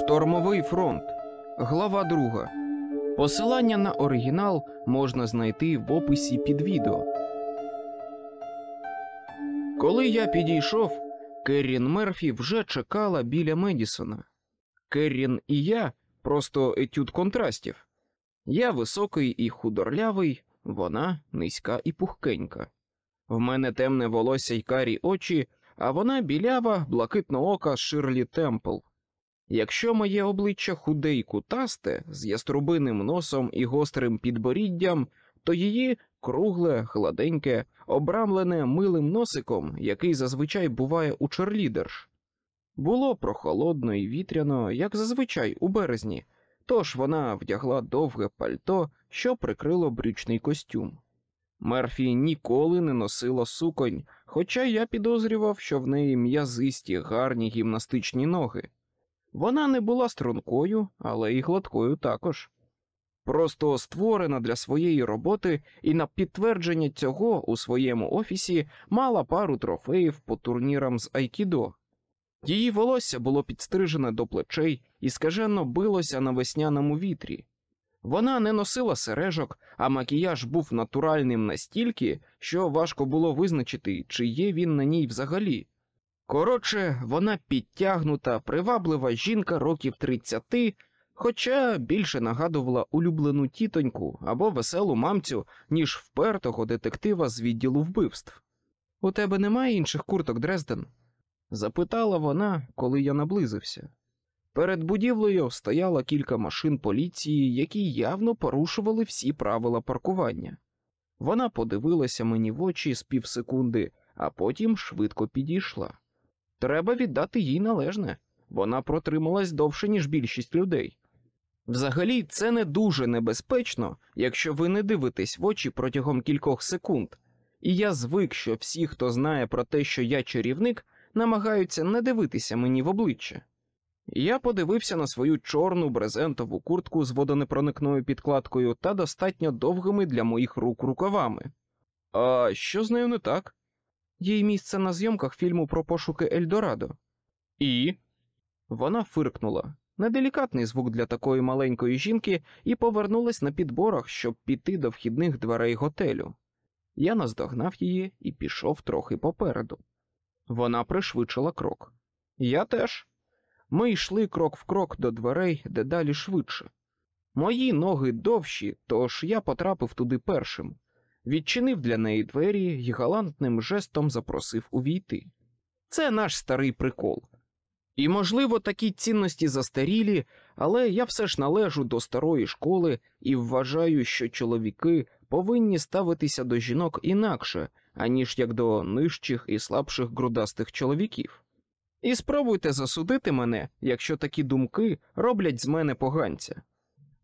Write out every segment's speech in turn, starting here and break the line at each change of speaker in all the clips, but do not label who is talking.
Штормовий фронт. Глава 2. Посилання на оригінал можна знайти в описі під відео. Коли я підійшов, Керрін Мерфі вже чекала біля Медісона. Керрін і я просто етюд контрастів. Я високий і худорлявий, вона низька і пухкенька. В мене темне волосся й карі очі, а вона білява, блакитноока Ширлі Темпл. Якщо моє обличчя худе й кутасте, з яструбиним носом і гострим підборіддям, то її кругле, гладеньке, обрамлене милим носиком, який зазвичай буває у черлідерш. Було прохолодно і вітряно, як зазвичай у березні, тож вона вдягла довге пальто, що прикрило брючний костюм. Мерфі ніколи не носила суконь, хоча я підозрював, що в неї м'язисті гарні гімнастичні ноги. Вона не була стрункою, але й гладкою також. Просто створена для своєї роботи і на підтвердження цього у своєму офісі мала пару трофеїв по турнірам з Айкідо. Її волосся було підстрижене до плечей і скажено билося на весняному вітрі. Вона не носила сережок, а макіяж був натуральним настільки, що важко було визначити, чи є він на ній взагалі. Коротше, вона підтягнута, приваблива жінка років 30, хоча більше нагадувала улюблену тітоньку або веселу мамцю, ніж впертого детектива з відділу вбивств. У тебе немає інших курток, Дрезден? запитала вона, коли я наблизився. Перед будівлею стояло кілька машин поліції, які явно порушували всі правила паркування. Вона подивилася мені в очі з півсекунди, а потім швидко підійшла. Треба віддати їй належне, вона протрималась довше, ніж більшість людей. Взагалі, це не дуже небезпечно, якщо ви не дивитесь в очі протягом кількох секунд, і я звик, що всі, хто знає про те, що я чарівник, намагаються не дивитися мені в обличчя. Я подивився на свою чорну брезентову куртку з водонепроникною підкладкою та достатньо довгими для моїх рук рукавами. А що з нею не так? Їй місце на зйомках фільму про пошуки Ельдорадо. І. Вона фиркнула неделікатний звук для такої маленької жінки, і повернулась на підборах, щоб піти до вхідних дверей готелю. Я наздогнав її і пішов трохи попереду. Вона пришвидшила крок. Я теж. Ми йшли крок в крок до дверей дедалі швидше. Мої ноги довші, тож я потрапив туди першим, відчинив для неї двері і галантним жестом запросив увійти. Це наш старий прикол. І, можливо, такі цінності застарілі, але я все ж належу до старої школи і вважаю, що чоловіки повинні ставитися до жінок інакше, аніж як до нижчих і слабших грудастих чоловіків. І спробуйте засудити мене, якщо такі думки роблять з мене поганця.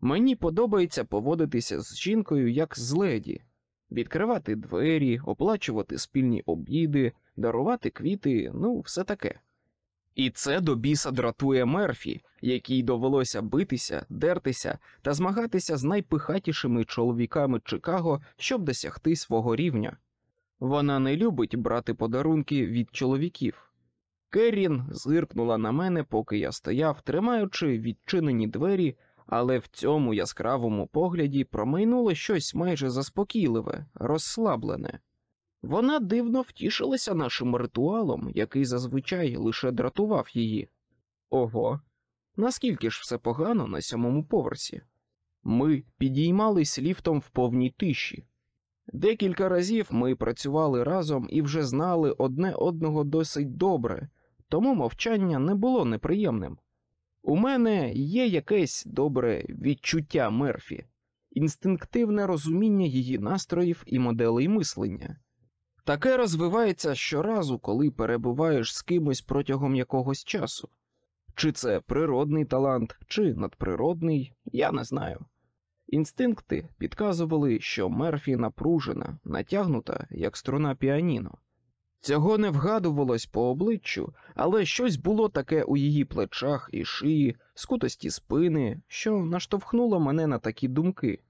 Мені подобається поводитися з жінкою як з леді, відкривати двері, оплачувати спільні обіди, дарувати квіти, ну, все таке. І це до біса дратує Мерфі, якій довелося битися, дертися та змагатися з найпихатішими чоловіками Чикаго, щоб досягти свого рівня. Вона не любить брати подарунки від чоловіків. Керрін зиркнула на мене, поки я стояв, тримаючи відчинені двері, але в цьому яскравому погляді промайнуло щось майже заспокійливе, розслаблене. Вона дивно втішилася нашим ритуалом, який зазвичай лише дратував її. Ого, наскільки ж все погано на сьомому поверсі? Ми підіймались ліфтом в повній тиші. Декілька разів ми працювали разом і вже знали одне одного досить добре, тому мовчання не було неприємним. У мене є якесь добре відчуття Мерфі, інстинктивне розуміння її настроїв і моделей мислення. Таке розвивається щоразу, коли перебуваєш з кимось протягом якогось часу. Чи це природний талант, чи надприродний, я не знаю. Інстинкти підказували, що Мерфі напружена, натягнута, як струна піаніно. Цього не вгадувалось по обличчю, але щось було таке у її плечах і шиї, скутості спини, що наштовхнуло мене на такі думки.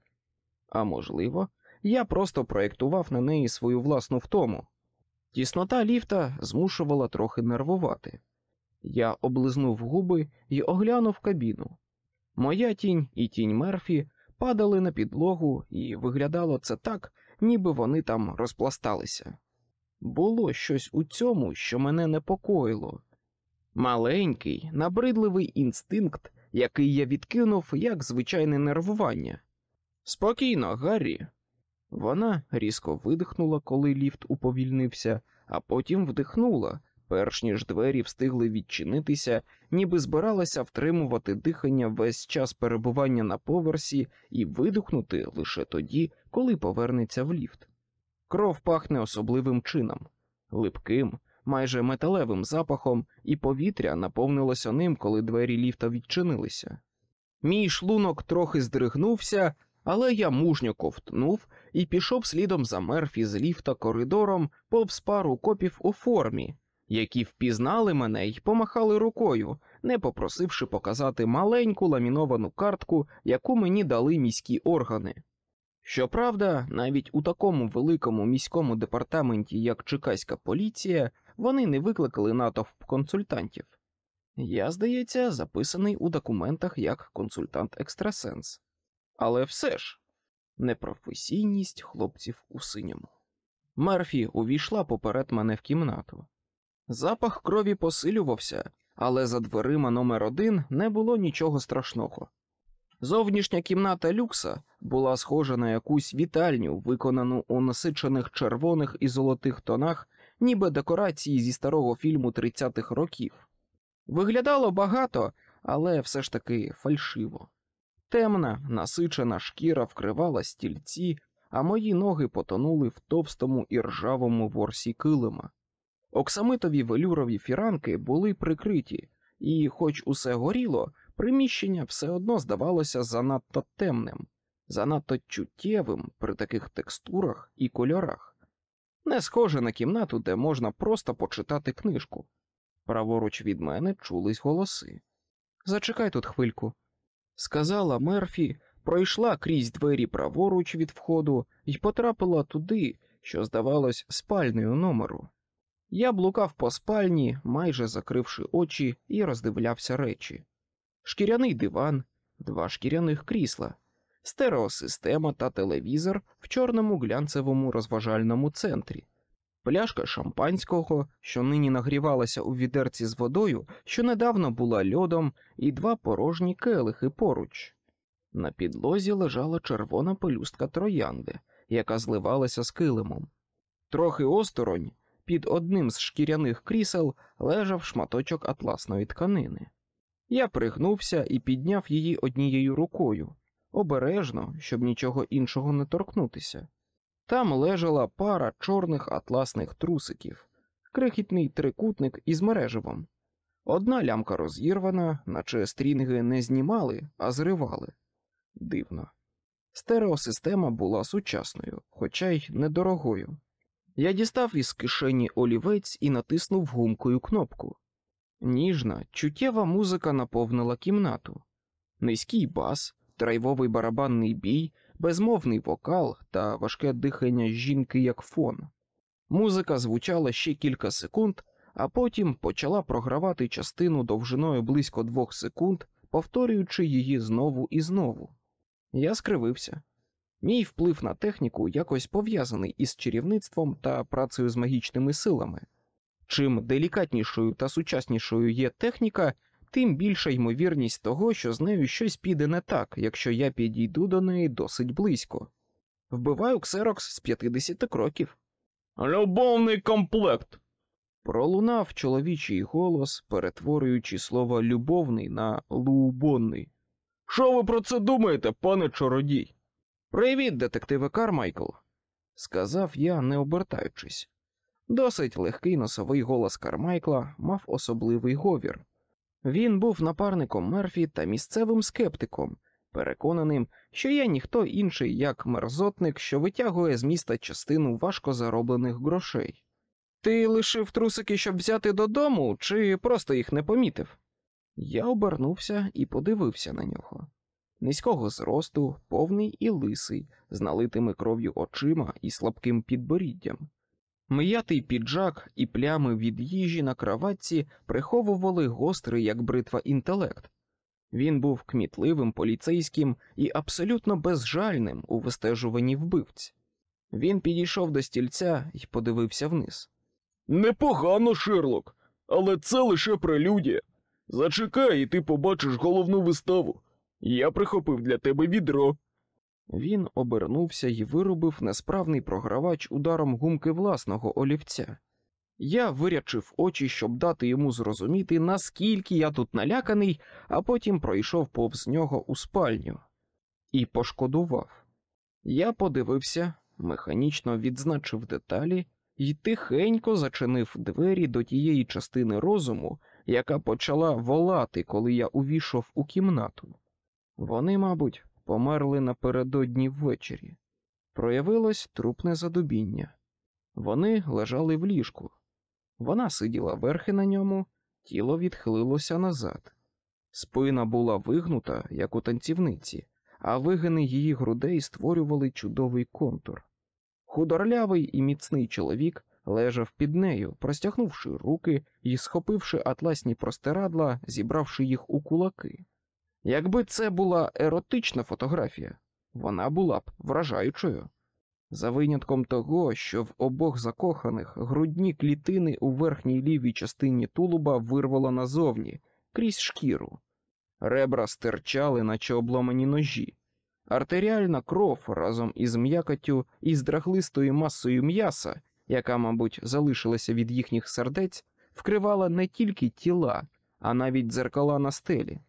А можливо, я просто проєктував на неї свою власну втому. Тіснота ліфта змушувала трохи нервувати. Я облизнув губи і оглянув кабіну. Моя тінь і тінь Мерфі падали на підлогу, і виглядало це так, ніби вони там розпласталися. Було щось у цьому, що мене непокоїло. Маленький, набридливий інстинкт, який я відкинув як звичайне нервування. Спокійно, Гаррі. Вона різко видихнула, коли ліфт уповільнився, а потім вдихнула, перш ніж двері встигли відчинитися, ніби збиралася втримувати дихання весь час перебування на поверсі і видихнути лише тоді, коли повернеться в ліфт. Кров пахне особливим чином, липким, майже металевим запахом, і повітря наповнилося ним, коли двері ліфта відчинилися. Мій шлунок трохи здригнувся, але я мужньо ковтнув і пішов слідом за мерфі з ліфта коридором повз пару копів у формі, які впізнали мене й помахали рукою, не попросивши показати маленьку ламіновану картку, яку мені дали міські органи. Щоправда, навіть у такому великому міському департаменті, як Чекаська поліція, вони не викликали натовп консультантів. Я, здається, записаний у документах як консультант екстрасенс. Але все ж непрофесійність хлопців у синьому. Мерфі увійшла поперед мене в кімнату. Запах крові посилювався, але за дверима номер один не було нічого страшного. Зовнішня кімната люкса була схожа на якусь вітальню, виконану у насичених червоних і золотих тонах, ніби декорації зі старого фільму 30-х років. Виглядало багато, але все ж таки фальшиво. Темна, насичена шкіра вкривала стільці, а мої ноги потонули в товстому і ржавому ворсі килима. Оксамитові велюрові фіранки були прикриті, і, хоч усе горіло, приміщення все одно здавалося занадто темним, занадто чуттєвим при таких текстурах і кольорах, не схоже на кімнату, де можна просто почитати книжку. Праворуч від мене чулись голоси. Зачекай тут хвильку, сказала Мерфі, пройшла крізь двері праворуч від входу і потрапила туди, що здавалось спальнею номеру. Я блукав по спальні, майже закривши очі, і роздивлявся речі: шкіряний диван, два шкіряних крісла, стереосистема та телевізор в чорному глянцевому розважальному центрі, пляшка шампанського, що нині нагрівалася у відерці з водою, що недавно була льодом, і два порожні келихи поруч. На підлозі лежала червона пелюстка троянди, яка зливалася з килимом. Трохи осторонь, під одним з шкіряних крісел, лежав шматочок атласної тканини. Я пригнувся і підняв її однією рукою, обережно, щоб нічого іншого не торкнутися. Там лежала пара чорних атласних трусиків, крихітний трикутник із мереживом. Одна лямка розірвана, наче стрінги не знімали, а зривали. Дивно. Стереосистема була сучасною, хоча й недорогою. Я дістав із кишені олівець і натиснув гумкою кнопку. Ніжна, чуттєва музика наповнила кімнату, низький бас, драйвовий барабанний бій, безмовний вокал та важке дихання жінки як фон. Музика звучала ще кілька секунд, а потім почала програвати частину довжиною близько двох секунд, повторюючи її знову і знову. Я скривився. Мій вплив на техніку якось пов'язаний із чарівництвом та працею з магічними силами. Чим делікатнішою та сучаснішою є техніка, тим більша ймовірність того, що з нею щось піде не так, якщо я підійду до неї досить близько. Вбиваю ксерокс з 50 кроків. Любовний комплект. Пролунав чоловічий голос, перетворюючи слово любовний на лубонний. Що ви про це думаєте, пане чародій? Привіт, детективе Кармайкл, сказав я, не обертаючись. Досить легкий носовий голос Кармайкла мав особливий говір. Він був напарником Мерфі та місцевим скептиком, переконаним, що я ніхто інший, як мерзотник, що витягує з міста частину важко зароблених грошей. Ти лишив трусики, щоб взяти додому, чи просто їх не помітив? Я обернувся і подивився на нього. Низького зросту, повний і лисий, з налитими кров'ю очима і слабким підборіддям. М'ятий піджак і плями від їжі на кроватці приховували гострий, як бритва, інтелект. Він був кмітливим поліцейським і абсолютно безжальним у вистежуванні вбивць. Він підійшов до стільця і подивився вниз.
Непогано, Шерлок, але це лише прелюдія. Зачекай, і ти побачиш головну виставу. Я прихопив для тебе відро.
Він обернувся і вирубив несправний програвач ударом гумки власного олівця. Я вирячив очі, щоб дати йому зрозуміти, наскільки я тут наляканий, а потім пройшов повз нього у спальню і пошкодував. Я подивився, механічно відзначив деталі і тихенько зачинив двері до тієї частини розуму, яка почала волати, коли я увійшов у кімнату. Вони, мабуть, померли напередодні ввечері. Проявилось трупне задубіння. Вони лежали в ліжку. Вона сиділа верхи на ньому, тіло відхилилося назад. Спина була вигнута, як у танцівниці, а вигини її грудей створювали чудовий контур. Худорлявий і міцний чоловік лежав під нею, простягнувши руки і схопивши атласні простирадла, зібравши їх у кулаки. Якби це була еротична фотографія, вона була б вражаючою. За винятком того, що в обох закоханих грудні клітини у верхній лівій частині тулуба вирвало назовні, крізь шкіру. Ребра стирчали, наче обломані ножі. Артеріальна кров разом із м'якотю і здраглистою масою м'яса, яка, мабуть, залишилася від їхніх сердець, вкривала не тільки тіла, а навіть дзеркала на стелі.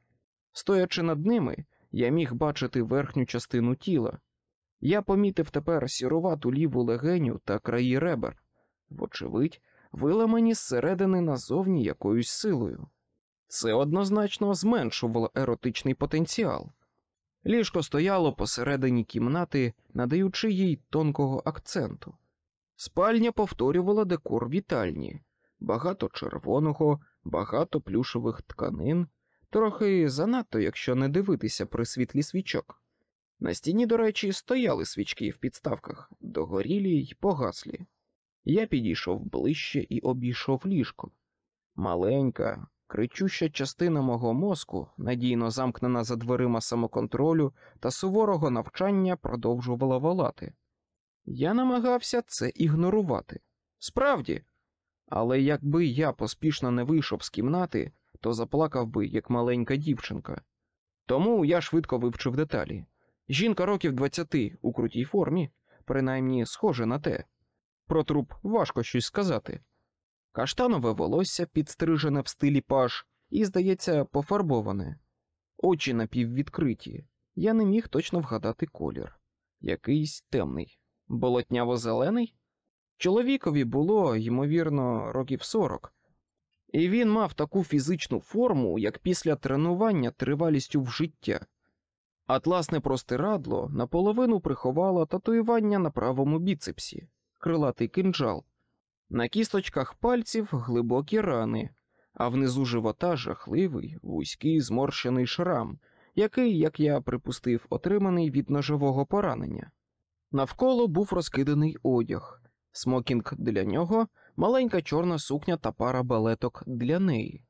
Стоячи над ними, я міг бачити верхню частину тіла. Я помітив тепер сірувату ліву легеню та краї ребер, вочевидь, виламані зсередини назовні якоюсь силою. Це однозначно зменшувало еротичний потенціал. Ліжко стояло посередині кімнати, надаючи їй тонкого акценту. Спальня повторювала декор вітальні, багато червоного, багато плюшових тканин, трохи занадто, якщо не дивитися при світлі свічок. На стіні, до речі, стояли свічки в підставках, догорілі й погаслі. Я підійшов ближче і обійшов ліжко. Маленька, кричуща частина мого мозку, надійно замкнена за дверима самоконтролю та суворого навчання, продовжувала волати. Я намагався це ігнорувати. Справді, але якби я поспішно не вийшов з кімнати, то заплакав би, як маленька дівчинка. Тому я швидко вивчив деталі. Жінка років двадцяти у крутій формі, принаймні схоже на те. Про труп важко щось сказати. Каштанове волосся підстрижене в стилі паш і, здається, пофарбоване, очі напіввідкриті. Я не міг точно вгадати колір. Якийсь темний, болотняво-зелений. Чоловікові було, ймовірно, років сорок, і він мав таку фізичну форму, як після тренування тривалістю в життя. Атласне простирадло наполовину приховало татуювання на правому біцепсі, крилатий кинджал, на кісточках пальців глибокі рани, а внизу живота жахливий, вузький зморщений шрам, який, як я припустив, отриманий від ножового поранення. Навколо був розкиданий одяг, смокінг для нього, маленька чорна сукня та пара балеток для неї,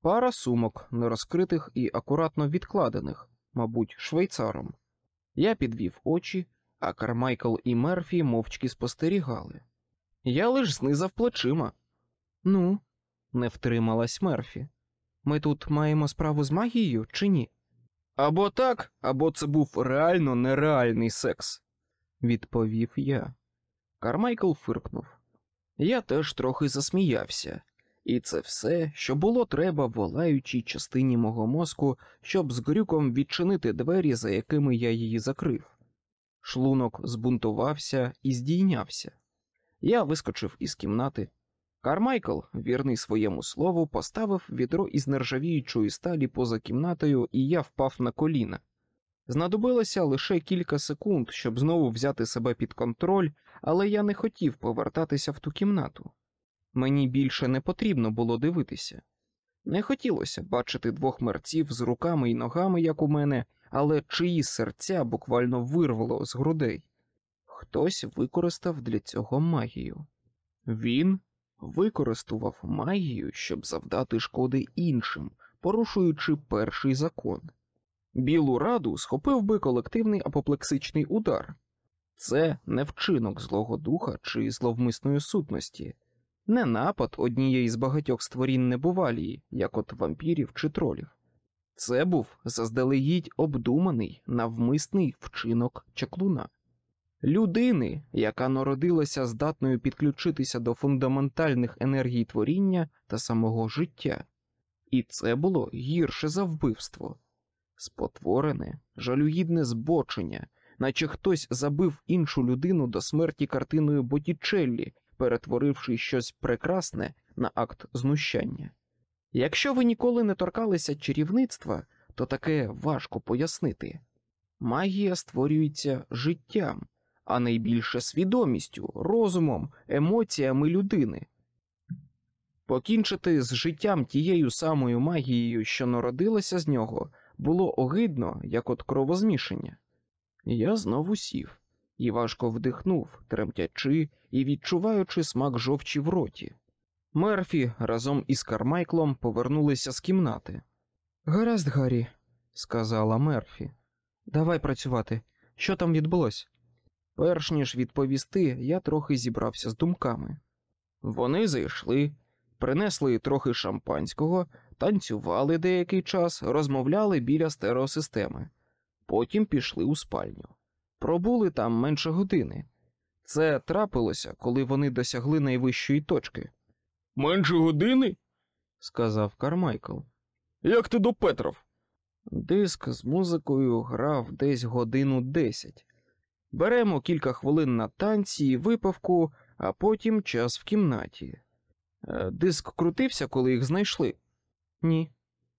пара сумок, нерозкритих і акуратно відкладених, мабуть, швейцаром. Я підвів очі, а Кармайкл і Мерфі мовчки спостерігали. Я лиш знизав плечима. Ну, не втрималась Мерфі. Ми тут маємо справу з магією чи ні? Або так, або це був реально нереальний секс, відповів я. Кармайкл фиркнув. Я теж трохи засміявся, і це все, що було треба волаючій частині мого мозку, щоб з грюком відчинити двері, за якими я її закрив. Шлунок збунтувався і здійнявся. Я вискочив із кімнати. Кармайкл, вірний своєму слову, поставив відро із нержавіючої сталі поза кімнатою, і я впав на коліна. Знадобилося лише кілька секунд, щоб знову взяти себе під контроль, але я не хотів повертатися в ту кімнату. Мені більше не потрібно було дивитися. Не хотілося бачити двох мерців з руками і ногами, як у мене, але чиї серця буквально вирвало з грудей. Хтось використав для цього магію. Він використовував магію, щоб завдати шкоди іншим, порушуючи перший закон. Білу раду схопив би колективний апоплексичний удар. Це не вчинок злого духа чи зловмисної сутності, не напад однієї з багатьох створінь небувалії, як от вампірів чи тролів. Це був заздалегідь обдуманий навмисний вчинок чаклуна, людини, яка народилася здатною підключитися до фундаментальних енергій творіння та самого життя, і це було гірше за вбивство, спотворене, жалюгідне збочення, наче хтось забив іншу людину до смерті картиною Боттічеллі, перетворивши щось прекрасне на акт знущання. Якщо ви ніколи не торкалися чарівництва, то таке важко пояснити. Магія створюється життям, а найбільше свідомістю, розумом, емоціями людини. Покінчити з життям тією самою магією, що народилася з нього, було огидно, як от кровозмішання. Я знову сів і важко вдихнув, тремтячи і відчуваючи смак жовчі в роті. Мерфі разом із Кармайклом повернулися з кімнати. Гаразд, Гаррі, сказала Мерфі. Давай працювати. Що там відбулось? Перш ніж відповісти, я трохи зібрався з думками. Вони зайшли, принесли трохи шампанського, танцювали деякий час, розмовляли біля стереосистеми, потім пішли у спальню. Пробули там менше години. Це трапилося, коли вони досягли найвищої точки.
Менше години?
сказав Кармайкл.
Як ти до Петров?
Диск з музикою грав десь годину десять. Беремо кілька хвилин на танці, і випивку, а потім час в кімнаті. Е, Диск крутився, коли їх знайшли? Ні,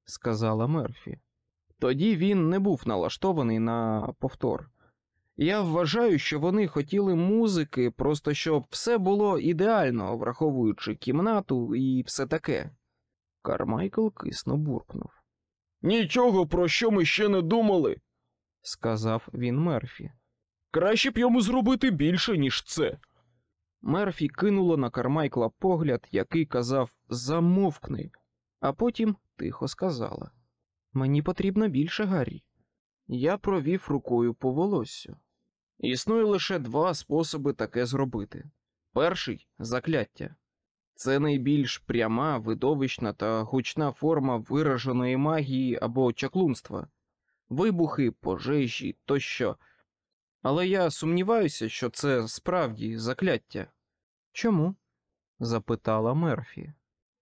сказала Мерфі. Тоді він не був налаштований на повтор. Я вважаю, що вони хотіли музики, просто щоб все було ідеально, враховуючи кімнату і все таке. Кармайкл кисно буркнув.
Нічого, про що ми ще не думали.
Сказав він Мерфі.
Краще б йому зробити більше, ніж це.
Мерфі кинуло на Кармайкла погляд, який казав замовкни, а потім тихо сказала: Мені потрібно більше, Гаррі. Я провів рукою по волоссю. Існує лише два способи таке зробити. Перший закляття. Це найбільш пряма, видовищна та гучна форма вираженої магії або чаклунства, вибухи, пожежі тощо. Але я сумніваюся, що це справді закляття. Чому? запитала Мерфі.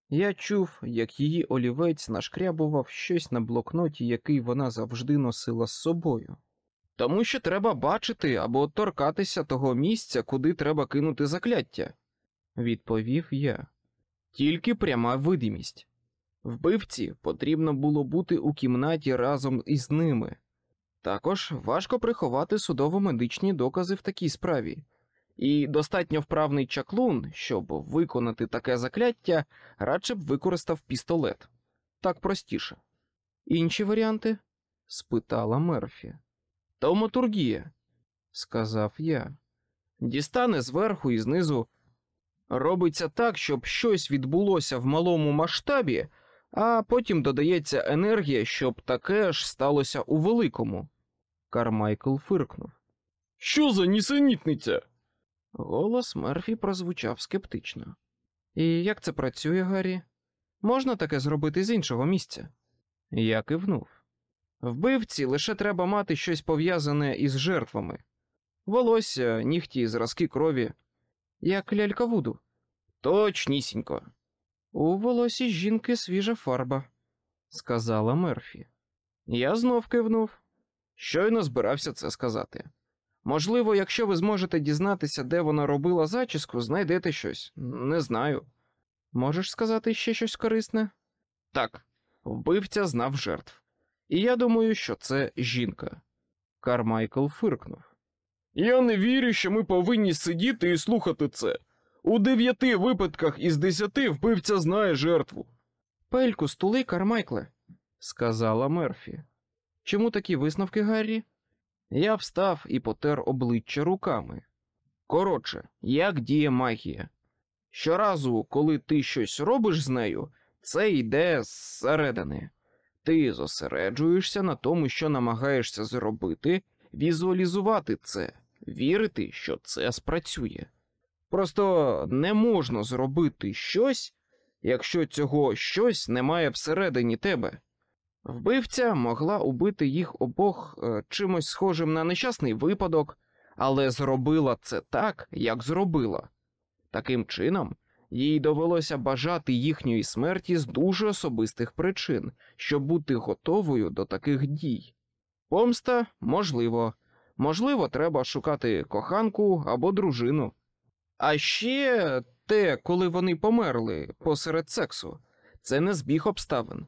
Я чув, як її олівець нашкрябував щось на блокноті, який вона завжди носила з собою. Тому що треба бачити або торкатися того місця, куди треба кинути закляття, відповів я. Тільки пряма видимість. Вбивці потрібно було бути у кімнаті разом із ними. Також важко приховати судово-медичні докази в такій справі, і достатньо вправний чаклун, щоб виконати таке закляття, радше б використав пістолет так простіше. Інші варіанти? спитала Мерфі. Тауматургія, сказав я. Дістане зверху і знизу. Робиться так, щоб щось відбулося в малому масштабі, а потім додається енергія, щоб таке ж сталося у великому. Кармайкл фиркнув.
Що за нісенітниця?
Голос Мерфі прозвучав скептично. І як це працює, Гаррі? Можна таке зробити з іншого місця? Я кивнув. Вбивці лише треба мати щось пов'язане із жертвами волосся, нігті, зразки крові, як лялька Вуду. Точнісінько. У волосі жінки свіжа фарба, сказала Мерфі. Я знов кивнув. Щойно збирався це сказати. Можливо, якщо ви зможете дізнатися, де вона робила зачіску, знайдете щось. Не знаю. Можеш сказати ще щось корисне? Так, вбивця знав жертв. І я думаю, що це жінка. Кармайкл фиркнув.
Я не вірю, що ми повинні сидіти і слухати це. У дев'яти випадках із десяти вбивця знає жертву.
Пельку стули, Кармайкле, сказала Мерфі. Чому такі висновки, Гаррі? Я встав і потер обличчя руками. Коротше, як діє магія? Щоразу, коли ти щось робиш з нею, це йде зсередини. Ти зосереджуєшся на тому, що намагаєшся зробити, візуалізувати це, вірити, що це спрацює. Просто не можна зробити щось, якщо цього щось немає всередині тебе. Вбивця могла убити їх обох е, чимось схожим на нещасний випадок, але зробила це так, як зробила. Таким чином, їй довелося бажати їхньої смерті з дуже особистих причин, щоб бути готовою до таких дій. Помста можливо, можливо, треба шукати коханку або дружину. А ще те, коли вони померли посеред сексу, це не збіг обставин.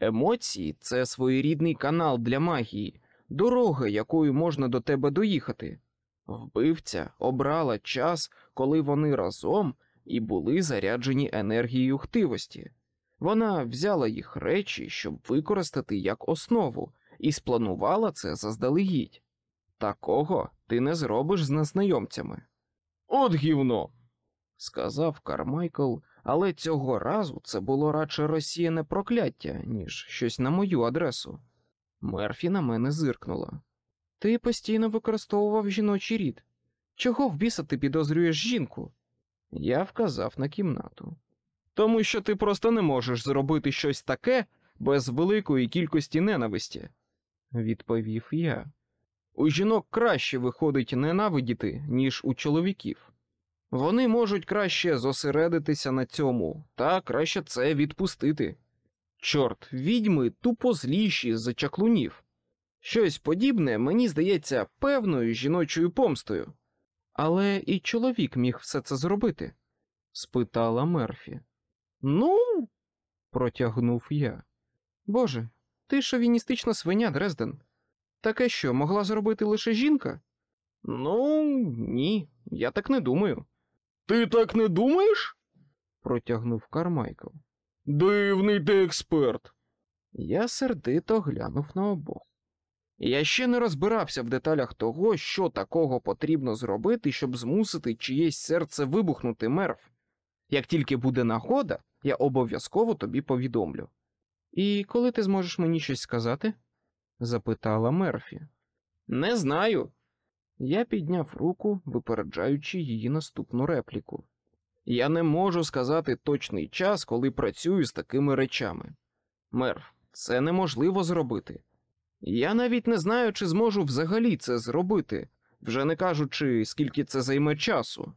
Емоції це своєрідний канал для магії, дорога, якою можна до тебе доїхати. Вбивця обрала час, коли вони разом і були заряджені енергією хтивості. Вона взяла їх речі, щоб використати як основу, і спланувала це заздалегідь. Такого ти не зробиш з незнайомцями.
От гівно.
Сказав Кармайкл, але цього разу це було радше розсіяне прокляття, ніж щось на мою адресу. Мерфі на мене зиркнула. Ти постійно використовував жіночий рід. Чого в біса ти підозрюєш жінку? Я вказав на кімнату. Тому що ти просто не можеш зробити щось таке без великої кількості ненависті, відповів я. У жінок краще виходить ненавидіти, ніж у чоловіків. Вони можуть краще зосередитися на цьому, та краще це відпустити. Чорт, відьми тупо зліші за чаклунів. Щось подібне мені здається певною жіночою помстою. Але і чоловік міг все це зробити? спитала Мерфі. Ну, протягнув я. Боже, ти шовіністична свиня, Дрезден. Таке що, могла зробити лише жінка? Ну, ні, я так не думаю,
Ти так не думаєш?
протягнув Кармайкл.
Дивний ти експерт.
Я сердито глянув на обох. Я ще не розбирався в деталях того, що такого потрібно зробити, щоб змусити чиєсь серце вибухнути мерв. Як тільки буде нагода, я обов'язково тобі повідомлю. І коли ти зможеш мені щось сказати? Запитала Мерфі. Не знаю. Я підняв руку, випереджаючи її наступну репліку. Я не можу сказати точний час, коли працюю з такими речами. Мерв, це неможливо зробити. Я навіть не знаю, чи зможу взагалі це зробити, вже не кажучи, скільки це займе часу.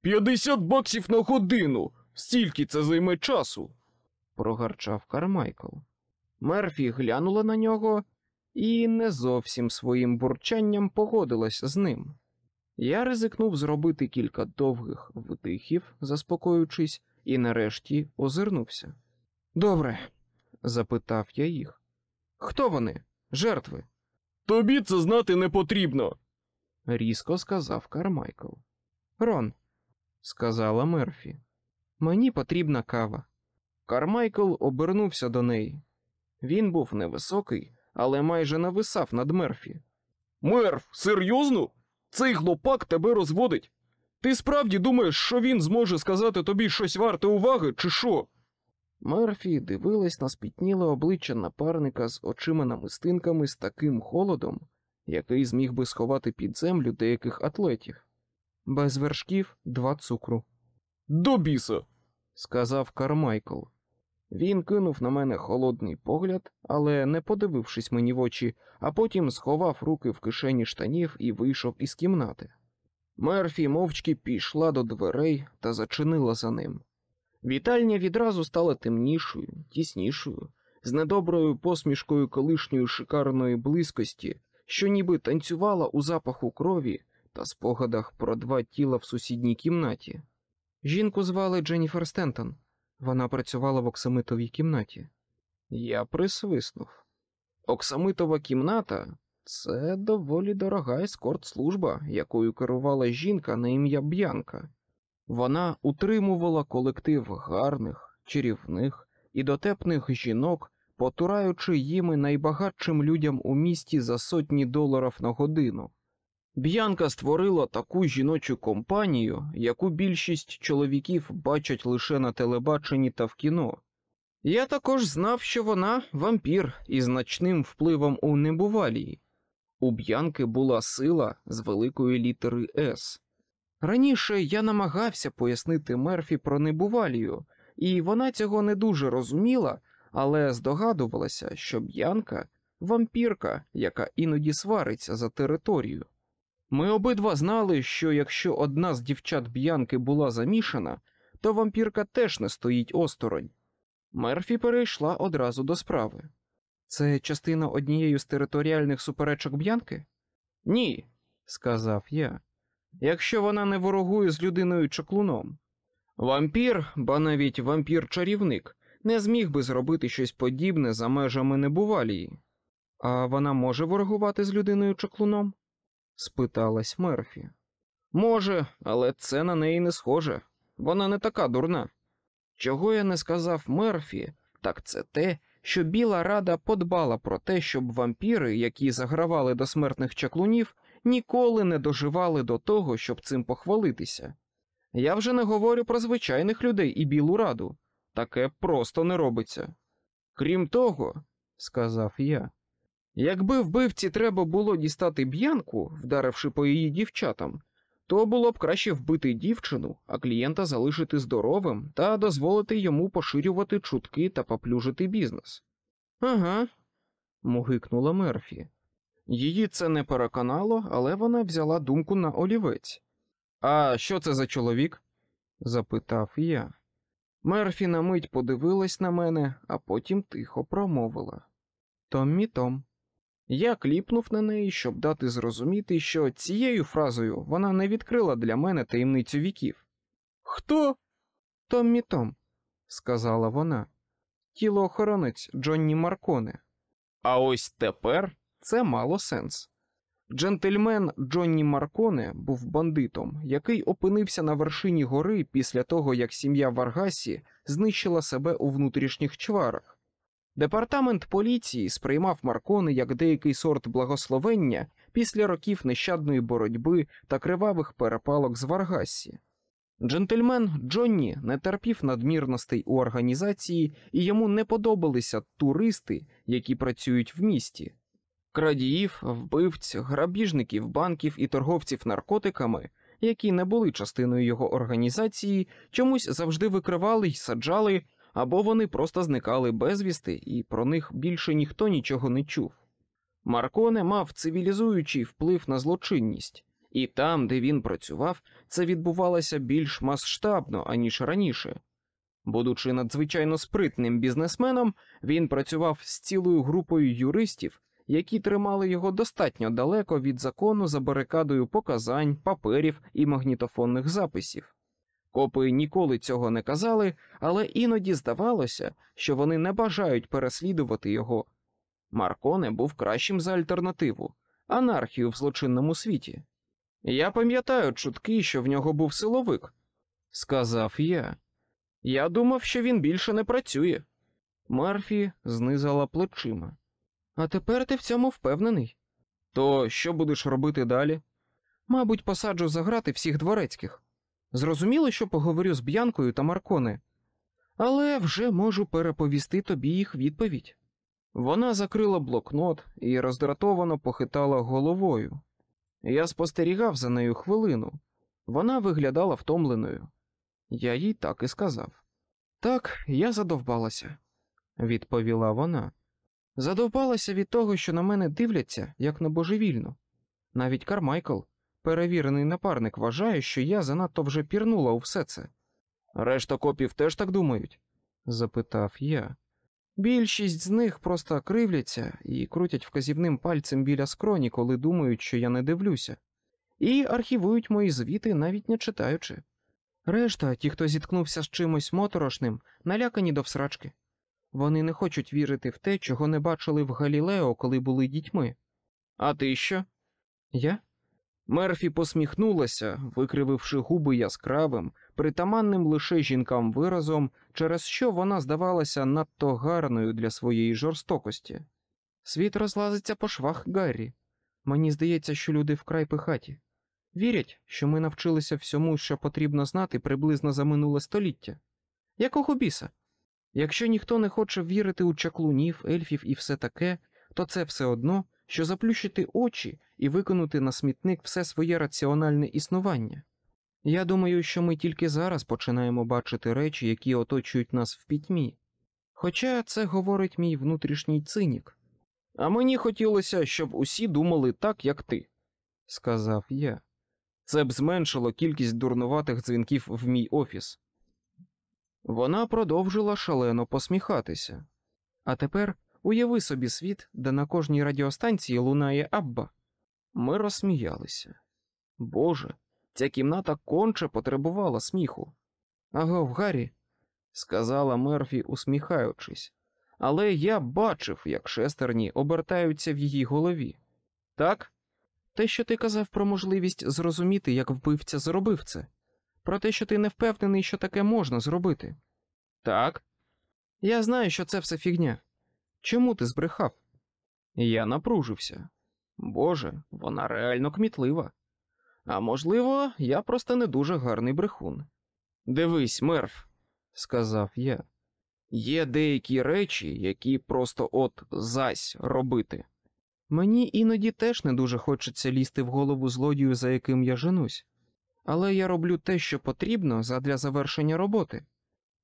50 баксів на годину. Стільки це займе часу.
прогарчав Кармайкл. Мерфі глянула на нього і не зовсім своїм бурчанням погодилась з ним. Я ризикнув зробити кілька довгих вдихів, заспокоюючись, і нарешті озирнувся. Добре, запитав я їх. Хто вони? Жертви?
Тобі це знати не потрібно.
різко сказав Кармайкл. Рон, сказала Мерфі. Мені потрібна кава. Кармайкл обернувся до неї. Він був невисокий, але майже нависав над Мерфі.
Мерв, серйозно? Цей хлопак тебе розводить. Ти справді думаєш, що він зможе сказати тобі щось варте уваги, чи що?
Мерфі дивилась на спітніле обличчя напарника з очима намистинками з таким холодом, який зміг би сховати під землю деяких атлетів. Без вершків два цукру,
До біса.
сказав Кармайкл. Він кинув на мене холодний погляд, але не подивившись мені в очі, а потім сховав руки в кишені штанів і вийшов із кімнати. Мерфі мовчки пішла до дверей та зачинила за ним. Вітальня відразу стала темнішою, тіснішою, з недоброю посмішкою колишньої шикарної близькості, що ніби танцювала у запаху крові та спогадах про два тіла в сусідній кімнаті. Жінку звали Дженніфер Стентон. Вона працювала в оксамитовій кімнаті. Я присвиснув. Оксамитова кімната це доволі дорога ескорт-служба, якою керувала жінка на ім'я Б'янка. Вона утримувала колектив гарних, чарівних і дотепних жінок, потураючи їми найбагатшим людям у місті за сотні доларів на годину. Б'янка створила таку жіночу компанію, яку більшість чоловіків бачать лише на телебаченні та в кіно. Я також знав, що вона вампір із значним впливом у небувалії. У Б'янки була сила з великої літери С. Раніше я намагався пояснити Мерфі про небувалію, і вона цього не дуже розуміла, але здогадувалася, що Б'янка вампірка, яка іноді свариться за територію. Ми обидва знали, що якщо одна з дівчат Б'янки була замішана, то вампірка теж не стоїть осторонь. Мерфі перейшла одразу до справи. Це частина однієї з територіальних суперечок Б'янки? Ні, сказав я. Якщо вона не ворогує з людиною чаклуном. Вампір, ба навіть вампір-чарівник, не зміг би зробити щось подібне за межами небувалії. А вона може ворогувати з людиною чаклуном? Спиталась Мерфі. Може, але це на неї не схоже. Вона не така дурна. Чого я не сказав Мерфі, так це те, що Біла Рада подбала про те, щоб вампіри, які загравали до смертних чаклунів, ніколи не доживали до того, щоб цим похвалитися. Я вже не говорю про звичайних людей і Білу Раду. Таке просто не робиться. Крім того, сказав я, якби вбивці треба було дістати б'янку, вдаривши по її дівчатам, то було б краще вбити дівчину, а клієнта залишити здоровим та дозволити йому поширювати чутки та поплюжити бізнес. Ага, мугикнула Мерфі. Її це не переконало, але вона взяла думку на олівець. А що це за чоловік? запитав я. Мерфі на мить подивилась на мене, а потім тихо промовила. Томмі Том. Я кліпнув на неї, щоб дати зрозуміти, що цією фразою вона не відкрила для мене таємницю віків.
Хто?
Томмі Том, сказала вона. Тілоохоронець Джонні Марконе. А ось тепер це мало сенс. Джентльмен Джонні Марконе був бандитом, який опинився на вершині гори після того, як сім'я Варгасі знищила себе у внутрішніх чварах. Департамент поліції сприймав Маркони як деякий сорт благословення після років нещадної боротьби та кривавих перепалок з Варгасі. Джентльмен Джонні не терпів надмірностей у організації, і йому не подобалися туристи, які працюють в місті. Крадіїв, вбивць, грабіжників, банків і торговців наркотиками, які не були частиною його організації, чомусь завжди викривали й саджали, або вони просто зникали безвісти, і про них більше ніхто нічого не чув. Марконе мав цивілізуючий вплив на злочинність, і там, де він працював, це відбувалося більш масштабно, аніж раніше. Будучи надзвичайно спритним бізнесменом, він працював з цілою групою юристів, які тримали його достатньо далеко від закону за барикадою показань, паперів і магнітофонних записів. Копи ніколи цього не казали, але іноді здавалося, що вони не бажають переслідувати його. Марконе був кращим за альтернативу анархію в злочинному світі. Я пам'ятаю чутки, що в нього був силовик, сказав я. Я думав, що він більше не працює. Марфі знизала плечима. А тепер ти в цьому впевнений. То що будеш робити далі? Мабуть, посаджу заграти всіх дворецьких. Зрозуміло, що поговорю з Б'янкою та Марконе, але вже можу переповісти тобі їх відповідь. Вона закрила блокнот і роздратовано похитала головою. Я спостерігав за нею хвилину. Вона виглядала втомленою. Я їй так і сказав. Так, я задовбалася, відповіла вона. Задовбалася від того, що на мене дивляться, як на божевільну. Навіть Кармайкл, перевірений напарник, вважає, що я занадто вже пірнула у все це. Решта копів теж так думають? запитав я. Більшість з них просто кривляться і крутять вказівним пальцем біля скроні, коли думають, що я не дивлюся, і архівують мої звіти, навіть не читаючи. Решта, ті, хто зіткнувся з чимось моторошним, налякані до всрачки. Вони не хочуть вірити в те, чого не бачили в Галілео, коли були дітьми. А ти що? Я? Мерфі посміхнулася, викрививши губи яскравим, притаманним лише жінкам виразом, через що вона здавалася надто гарною для своєї жорстокості. Світ розлазиться по швах Гаррі. Мені здається, що люди вкрай пихаті. Вірять, що ми навчилися всьому, що потрібно знати приблизно за минуле століття. Якого біса? Якщо ніхто не хоче вірити у чаклунів, ельфів і все таке, то це все одно, що заплющити очі і викинути на смітник все своє раціональне існування. Я думаю, що ми тільки зараз починаємо бачити речі, які оточують нас в пітьмі. Хоча це говорить мій внутрішній цинік. А мені хотілося, щоб усі думали так, як ти, сказав я. Це б зменшило кількість дурнуватих дзвінків в мій офіс. Вона продовжила шалено посміхатися. А тепер уяви собі світ, де на кожній радіостанції лунає Абба. Ми розсміялися. Боже, ця кімната конче потребувала сміху. Агов, Гаррі, сказала Мерфі, усміхаючись, але я бачив, як шестерні обертаються в її голові. Так? Те, що ти казав про можливість зрозуміти, як вбивця зробив це, про те, що ти не впевнений, що таке можна зробити. Так. Я знаю, що це все фігня. Чому ти збрехав? Я напружився. Боже, вона реально кмітлива. А можливо, я просто не дуже гарний брехун. Дивись, мерф, сказав я. Є деякі речі, які просто от зась робити. Мені іноді теж не дуже хочеться лізти в голову злодію, за яким я женусь, але я роблю те, що потрібно задля завершення роботи.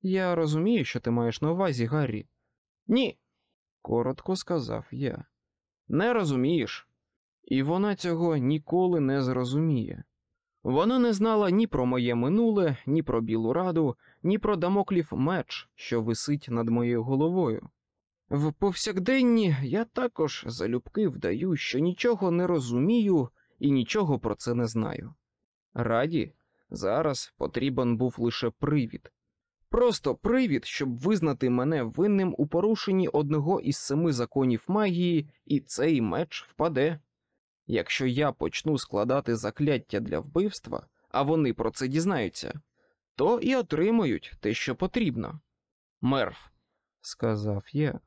Я розумію, що ти маєш на увазі, Гаррі. Ні, коротко сказав я. Не розумієш. І вона цього ніколи не зрозуміє. Вона не знала ні про моє минуле, ні про Білу Раду, ні про дамоклів меч, що висить над моєю головою. В повсякденні я також залюбки вдаю, що нічого не розумію і нічого про це не знаю. Раді, зараз потрібен був лише привід. Просто привід, щоб визнати мене винним у порушенні одного із семи законів магії, і цей меч впаде. Якщо я почну складати закляття для вбивства, а вони про це дізнаються, то і отримають те, що потрібно. Мерф, сказав я,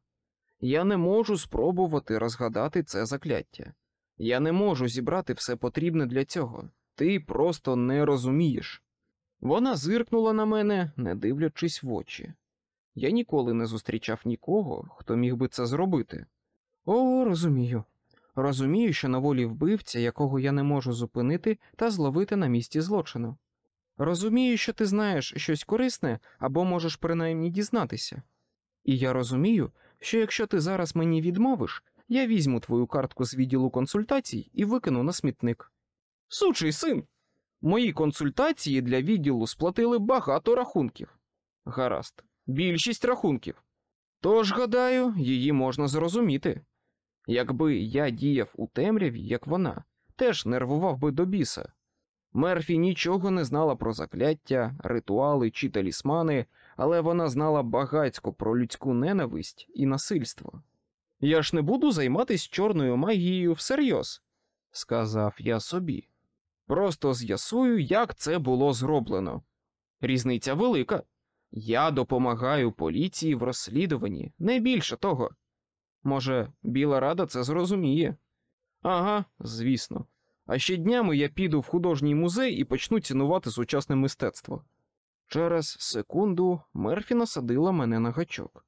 я не можу спробувати розгадати це закляття. Я не можу зібрати все потрібне для цього. Ти просто не розумієш. Вона зиркнула на мене, не дивлячись в очі. Я ніколи не зустрічав нікого, хто міг би це зробити. О, розумію. Розумію, що на волі вбивця, якого я не можу зупинити та зловити на місці злочину. Розумію, що ти знаєш щось корисне або можеш принаймні дізнатися. І я розумію, що якщо ти зараз мені відмовиш, я візьму твою картку з відділу консультацій і викину на смітник. Сучий син. Мої консультації для відділу сплатили багато рахунків. Гаразд, більшість рахунків. Тож, гадаю, її можна зрозуміти. Якби я діяв у темряві, як вона, теж нервував би до біса. Мерфі нічого не знала про закляття, ритуали чи талісмани, але вона знала багацько про людську ненависть і насильство. Я ж не буду займатися чорною магією всерйоз, сказав я собі. Просто з'ясую, як це було зроблено. Різниця велика. Я допомагаю поліції в розслідуванні, не більше того. Може, Біла Рада це зрозуміє? Ага, звісно. А ще днями я піду в художній музей і почну цінувати сучасне мистецтво. Через секунду Мерфі насадила мене на гачок.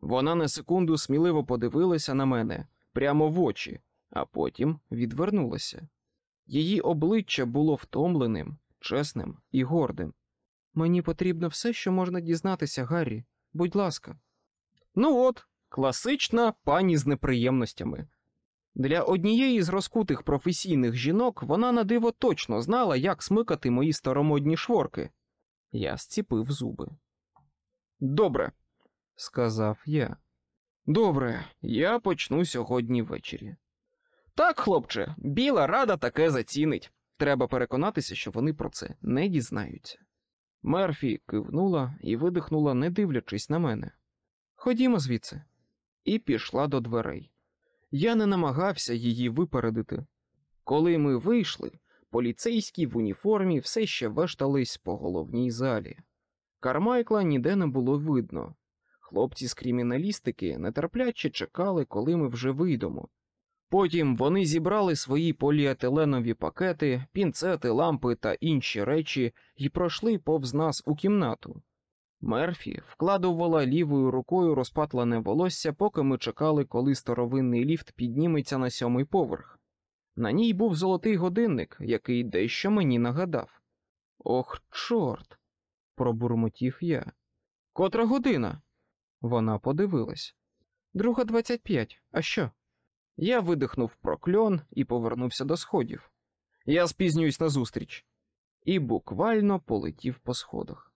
Вона на секунду сміливо подивилася на мене прямо в очі, а потім відвернулася. Її обличчя було втомленим, чесним і гордим. Мені потрібно все, що можна дізнатися, Гаррі. Будь ласка. Ну от, класична пані з неприємностями. Для однієї з розкутих професійних жінок вона на диво точно знала, як смикати мої старомодні шворки. Я зціпив зуби. Добре, сказав я. Добре, я почну сьогодні ввечері. Так, хлопче, біла рада таке зацінить. Треба переконатися, що вони про це не дізнаються. Мерфі кивнула і видихнула, не дивлячись на мене. Ходімо звідси, і пішла до дверей. Я не намагався її випередити. Коли ми вийшли, поліцейські в уніформі все ще вештались по головній залі. Кармайкла ніде не було видно. Хлопці з криміналістики нетерпляче чекали, коли ми вже вийдемо. Потім вони зібрали свої поліетиленові пакети, пінцети, лампи та інші речі і пройшли повз нас у кімнату. Мерфі вкладувала лівою рукою розпатлене волосся, поки ми чекали, коли старовинний ліфт підніметься на сьомий поверх. На ній був золотий годинник, який дещо мені нагадав. Ох, чорт, пробурмотів я. Котра година? Вона подивилась. Друга двадцять п'ять. А що? Я видихнув прокльон і повернувся до сходів. Я спізнююсь на зустріч. І буквально полетів по сходах.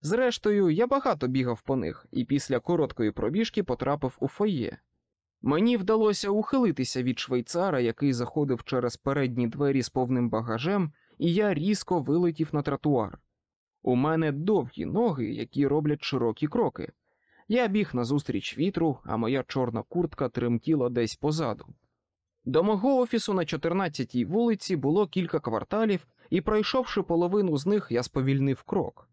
Зрештою, я багато бігав по них і після короткої пробіжки потрапив у фоє. Мені вдалося ухилитися від швейцара, який заходив через передні двері з повним багажем, і я різко вилетів на тротуар. У мене довгі ноги, які роблять широкі кроки. Я біг назустріч вітру, а моя чорна куртка тремтіла десь позаду. До мого офісу на 14-й вулиці було кілька кварталів, і, пройшовши половину з них, я сповільнив крок.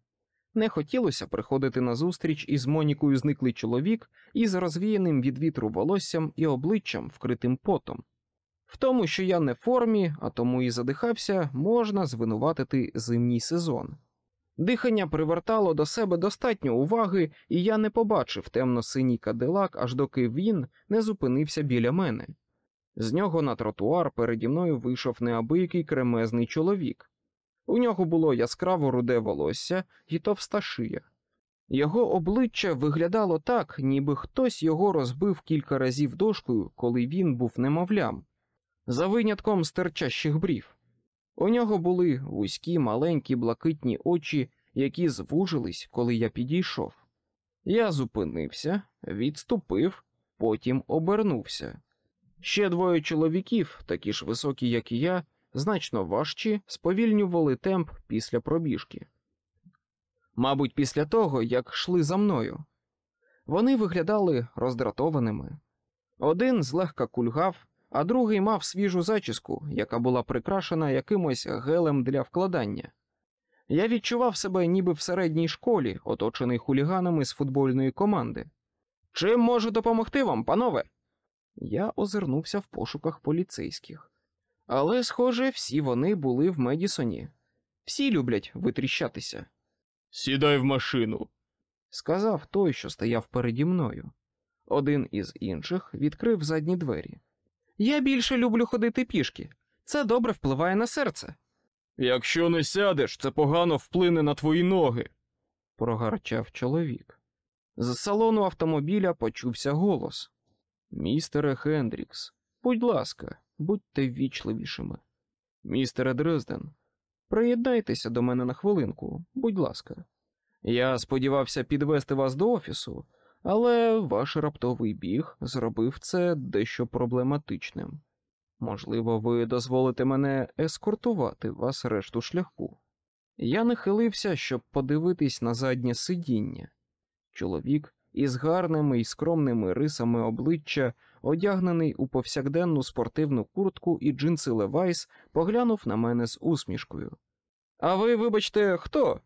Не хотілося приходити на зустріч із Монікою зниклий чоловік із розвіяним від вітру волоссям і обличчям, вкритим потом. В тому, що я не в формі, а тому і задихався, можна звинуватити зимній сезон. Дихання привертало до себе достатньо уваги, і я не побачив темно-синій кадилак, аж доки він не зупинився біля мене. З нього на тротуар переді мною вийшов неабиякий кремезний чоловік. У нього було яскраво руде волосся і товста шия. Його обличчя виглядало так, ніби хтось його розбив кілька разів дошкою, коли він був немовлям, за винятком стерчащих брів. У нього були вузькі маленькі блакитні очі, які звужились, коли я підійшов. Я зупинився, відступив, потім обернувся. Ще двоє чоловіків, такі ж високі, як і я, значно важчі, сповільнювали темп після пробіжки. Мабуть, після того, як йшли за мною. Вони виглядали роздратованими. Один злегка кульгав, а другий мав свіжу зачіску, яка була прикрашена якимось гелем для вкладання. Я відчував себе ніби в середній школі, оточений хуліганами з футбольної команди. Чим можу допомогти вам, панове? Я озирнувся в пошуках поліцейських. Але, схоже, всі вони були в Медісоні. Всі люблять витріщатися,
Сідай в машину.
сказав той, що стояв переді мною. Один із інших відкрив задні двері. Я більше люблю ходити пішки. Це добре впливає на серце,
Якщо не сядеш, це погано вплине на твої ноги.
прогарчав чоловік. З салону автомобіля почувся голос. Містере Хендрікс, будь ласка, будьте ввічливішими. Містере Дрезден, приєднайтеся до мене на хвилинку, будь ласка. Я сподівався підвести вас до офісу, але ваш раптовий біг зробив це дещо проблематичним. Можливо, ви дозволите мене ескортувати вас решту шляху. Я нахилився, щоб подивитись на заднє сидіння. Чоловік із гарними і скромними рисами обличчя, одягнений у повсякденну спортивну куртку і джинси Левайс, поглянув на мене з усмішкою. А ви, вибачте, хто?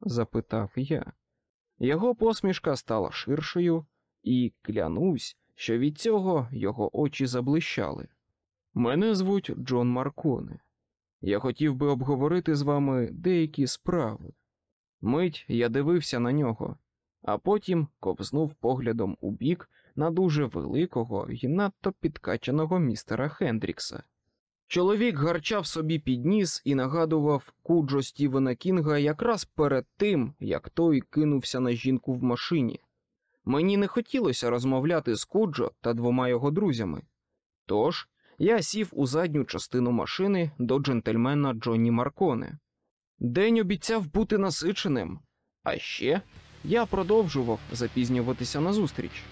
запитав я. Його посмішка стала ширшою, і клянусь, що від цього його очі заблищали. Мене звуть Джон Марконе. Я хотів би обговорити з вами деякі справи. Мить я дивився на нього, а потім ковзнув поглядом у бік на дуже великого і надто підкачаного містера Хендрікса. Чоловік гарчав собі під ніс і нагадував куджо Стівена Кінга якраз перед тим, як той кинувся на жінку в машині. Мені не хотілося розмовляти з Куджо та двома його друзями. Тож я сів у задню частину машини до джентльмена Джонні Марконе. День обіцяв бути насиченим, а ще я продовжував запізнюватися на зустріч.